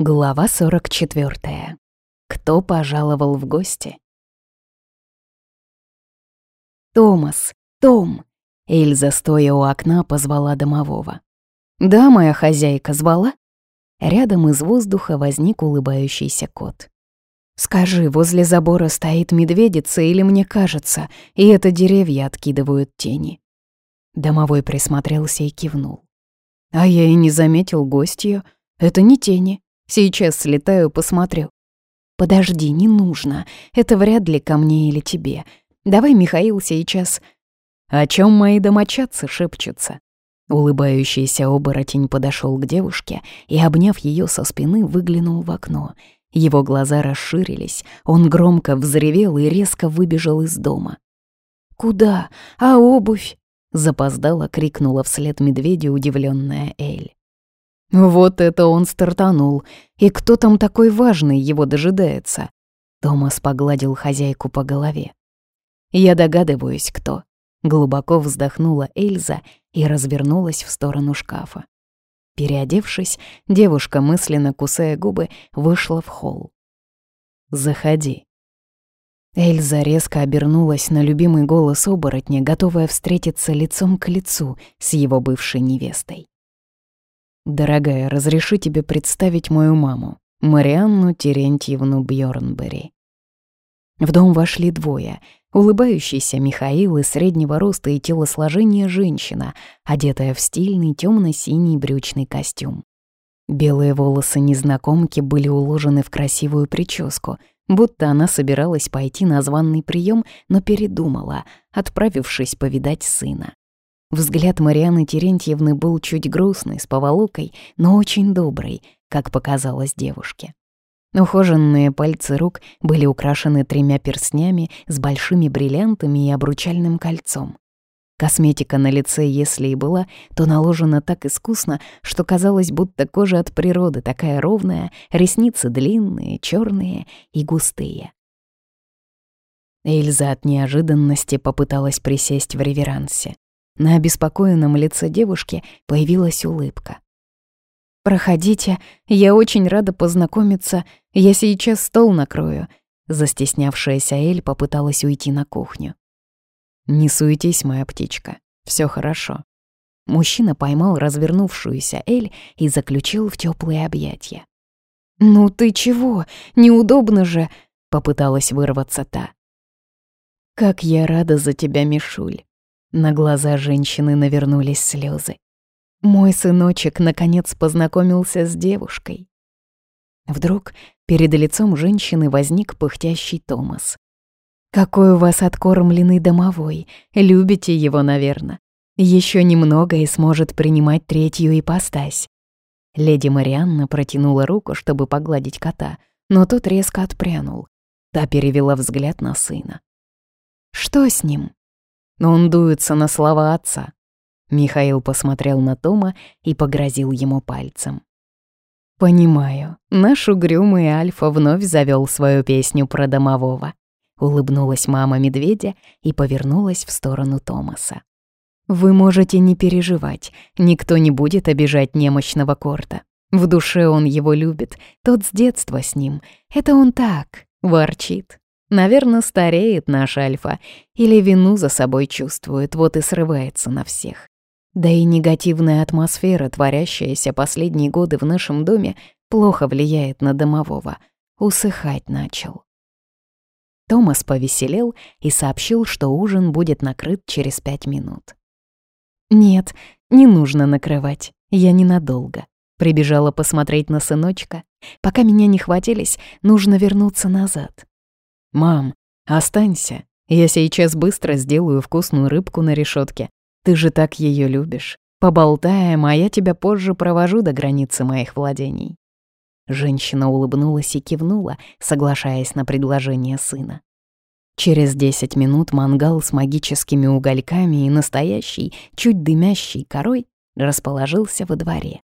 Глава 44. Кто пожаловал в гости? «Томас! Том!» Эльза, стоя у окна, позвала домового. «Да, моя хозяйка звала?» Рядом из воздуха возник улыбающийся кот. «Скажи, возле забора стоит медведица или мне кажется, и это деревья откидывают тени?» Домовой присмотрелся и кивнул. «А я и не заметил гостью. Это не тени, Сейчас слетаю, посмотрю. Подожди, не нужно. Это вряд ли ко мне или тебе. Давай, Михаил, сейчас... О чем мои домочадцы шепчутся? Улыбающийся оборотень подошел к девушке и, обняв ее со спины, выглянул в окно. Его глаза расширились, он громко взревел и резко выбежал из дома. «Куда? А обувь?» — запоздало крикнула вслед медведю удивленная Эль. Вот это он стартанул. И кто там такой важный его дожидается? Томас погладил хозяйку по голове. Я догадываюсь, кто. Глубоко вздохнула Эльза и развернулась в сторону шкафа. Переодевшись, девушка, мысленно кусая губы, вышла в холл. «Заходи». Эльза резко обернулась на любимый голос оборотня, готовая встретиться лицом к лицу с его бывшей невестой. «Дорогая, разреши тебе представить мою маму, Марианну Терентьевну Бьорнбери». В дом вошли двое — улыбающийся Михаил и среднего роста и телосложения женщина, одетая в стильный темно синий брючный костюм. Белые волосы незнакомки были уложены в красивую прическу, будто она собиралась пойти на званный прием, но передумала, отправившись повидать сына. Взгляд Марианы Терентьевны был чуть грустный, с поволокой, но очень добрый, как показалось девушке. Ухоженные пальцы рук были украшены тремя перстнями с большими бриллиантами и обручальным кольцом. Косметика на лице, если и была, то наложена так искусно, что казалось, будто кожа от природы такая ровная, ресницы длинные, черные и густые. Эльза от неожиданности попыталась присесть в реверансе. На обеспокоенном лице девушки появилась улыбка. «Проходите, я очень рада познакомиться, я сейчас стол накрою», Застеснявшаяся Эль попыталась уйти на кухню. «Не суетись, моя птичка, все хорошо». Мужчина поймал развернувшуюся Эль и заключил в теплые объятия. «Ну ты чего? Неудобно же!» — попыталась вырваться та. «Как я рада за тебя, Мишуль!» На глаза женщины навернулись слезы. Мой сыночек наконец познакомился с девушкой. Вдруг перед лицом женщины возник пыхтящий Томас. «Какой у вас откормленный домовой, любите его, наверное. Еще немного и сможет принимать третью ипостась». Леди Марианна протянула руку, чтобы погладить кота, но тот резко отпрянул. Та перевела взгляд на сына. «Что с ним?» Но он дуется на слова отца. Михаил посмотрел на Тома и погрозил ему пальцем. «Понимаю, наш угрюмый Альфа вновь завел свою песню про домового». Улыбнулась мама медведя и повернулась в сторону Томаса. «Вы можете не переживать, никто не будет обижать немощного Корта. В душе он его любит, тот с детства с ним. Это он так, ворчит, Наверное, стареет наш Альфа или вину за собой чувствует, вот и срывается на всех. Да и негативная атмосфера, творящаяся последние годы в нашем доме, плохо влияет на домового. Усыхать начал. Томас повеселел и сообщил, что ужин будет накрыт через пять минут. «Нет, не нужно накрывать, я ненадолго», Прибежала посмотреть на сыночка. Пока меня не хватились, нужно вернуться назад. «Мам, останься. Я сейчас быстро сделаю вкусную рыбку на решетке. Ты же так ее любишь. Поболтаем, а я тебя позже провожу до границы моих владений». Женщина улыбнулась и кивнула, соглашаясь на предложение сына. Через десять минут мангал с магическими угольками и настоящей, чуть дымящей корой расположился во дворе.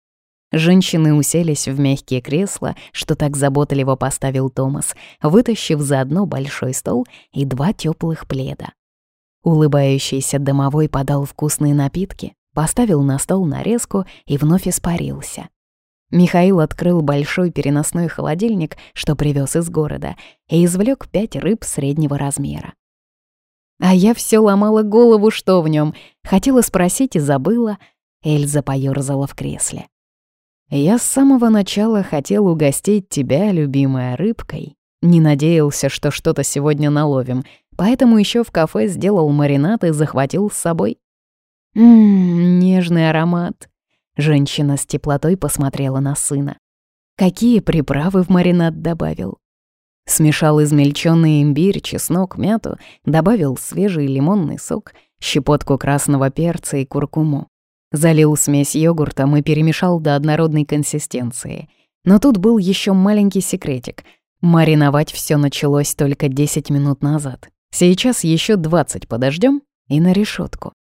Женщины уселись в мягкие кресла, что так заботливо поставил Томас, вытащив заодно большой стол и два теплых пледа. Улыбающийся домовой подал вкусные напитки, поставил на стол нарезку и вновь испарился. Михаил открыл большой переносной холодильник, что привез из города, и извлек пять рыб среднего размера. А я все ломала голову, что в нем. Хотела спросить и забыла. Эльза поёрзала в кресле. «Я с самого начала хотел угостить тебя, любимая, рыбкой. Не надеялся, что что-то сегодня наловим, поэтому еще в кафе сделал маринад и захватил с собой. Ммм, нежный аромат. Женщина с теплотой посмотрела на сына. Какие приправы в маринад добавил? Смешал измельченный имбирь, чеснок, мяту, добавил свежий лимонный сок, щепотку красного перца и куркуму. Залил смесь йогуртом и перемешал до однородной консистенции. Но тут был еще маленький секретик. Мариновать все началось только 10 минут назад. Сейчас еще 20 подождем и на решетку.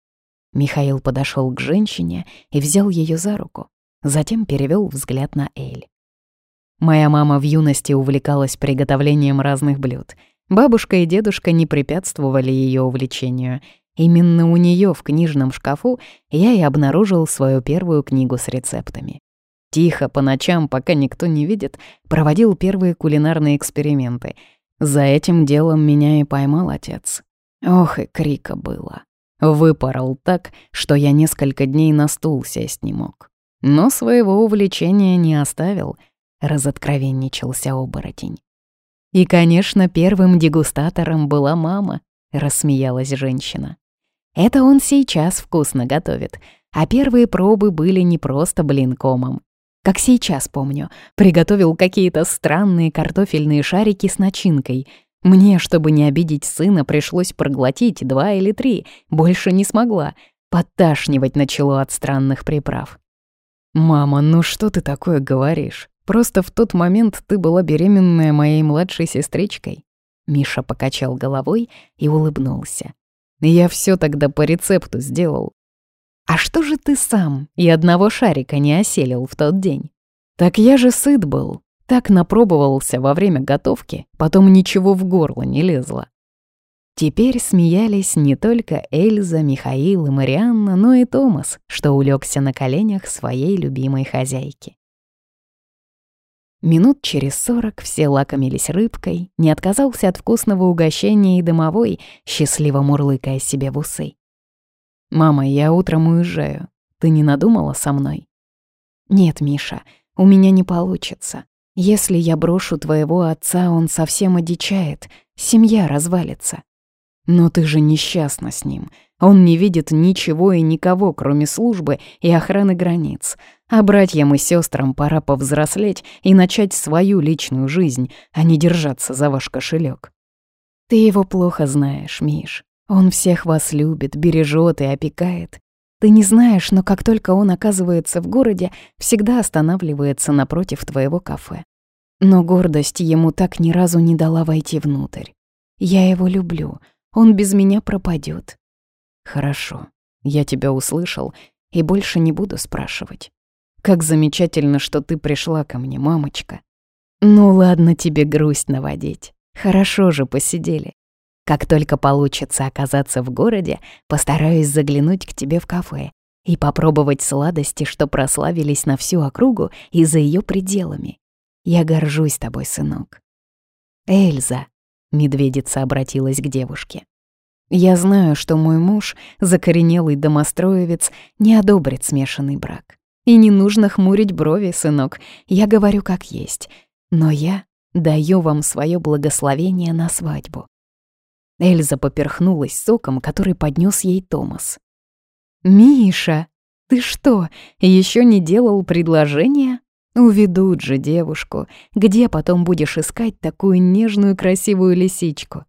Михаил подошел к женщине и взял ее за руку. Затем перевел взгляд на Эль. Моя мама в юности увлекалась приготовлением разных блюд. Бабушка и дедушка не препятствовали ее увлечению. Именно у нее в книжном шкафу я и обнаружил свою первую книгу с рецептами. Тихо, по ночам, пока никто не видит, проводил первые кулинарные эксперименты. За этим делом меня и поймал отец. Ох, и крика было. Выпорол так, что я несколько дней на стул сесть не мог. Но своего увлечения не оставил, разоткровенничался оборотень. И, конечно, первым дегустатором была мама, рассмеялась женщина. Это он сейчас вкусно готовит, а первые пробы были не просто блинкомом. Как сейчас помню, приготовил какие-то странные картофельные шарики с начинкой — мне, чтобы не обидеть сына, пришлось проглотить два или три, больше не смогла. Подташнивать начало от странных приправ. «Мама, ну что ты такое говоришь? Просто в тот момент ты была беременная моей младшей сестричкой». Миша покачал головой и улыбнулся. «Я все тогда по рецепту сделал». «А что же ты сам и одного шарика не оселил в тот день?» «Так я же сыт был, так напробовался во время готовки, потом ничего в горло не лезло. Теперь смеялись не только Эльза, Михаил и Марианна, но и Томас, что улегся на коленях своей любимой хозяйки. Минут через сорок все лакомились рыбкой, не отказался от вкусного угощения и домовой, счастливо мурлыкая себе в усы. «Мама, я утром уезжаю. Ты не надумала со мной?» «Нет, Миша, у меня не получится. Если я брошу твоего отца, он совсем одичает, семья развалится. Но ты же несчастна с ним. Он не видит ничего и никого, кроме службы и охраны границ. А братьям и сестрам пора повзрослеть и начать свою личную жизнь, а не держаться за ваш кошелек. Ты его плохо знаешь, Миш. Он всех вас любит, бережет и опекает. Ты не знаешь, но как только он оказывается в городе, всегда останавливается напротив твоего кафе. Но гордость ему так ни разу не дала войти внутрь. Я его люблю, он без меня пропадет. Хорошо, я тебя услышал и больше не буду спрашивать. Как замечательно, что ты пришла ко мне, мамочка. Ну ладно тебе грусть наводить. Хорошо же посидели. Как только получится оказаться в городе, постараюсь заглянуть к тебе в кафе и попробовать сладости, что прославились на всю округу и за ее пределами. Я горжусь тобой, сынок. Эльза, медведица обратилась к девушке. Я знаю, что мой муж, закоренелый домостроевец, не одобрит смешанный брак. И не нужно хмурить брови, сынок, я говорю как есть. Но я даю вам свое благословение на свадьбу. Эльза поперхнулась соком, который поднес ей Томас. «Миша, ты что, еще не делал предложение? Уведут же девушку. Где потом будешь искать такую нежную красивую лисичку?»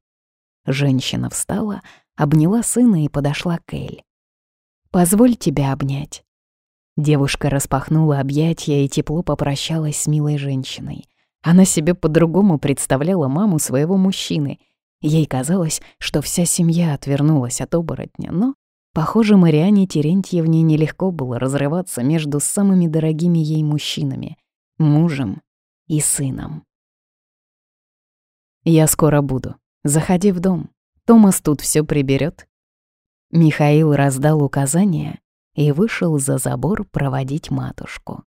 Женщина встала, обняла сына и подошла к Эль. «Позволь тебя обнять». Девушка распахнула объятия и тепло попрощалась с милой женщиной. Она себе по-другому представляла маму своего мужчины — Ей казалось, что вся семья отвернулась от оборотня, но, похоже, Мариане Терентьевне нелегко было разрываться между самыми дорогими ей мужчинами — мужем и сыном. «Я скоро буду. Заходи в дом. Томас тут все приберет. Михаил раздал указания и вышел за забор проводить матушку.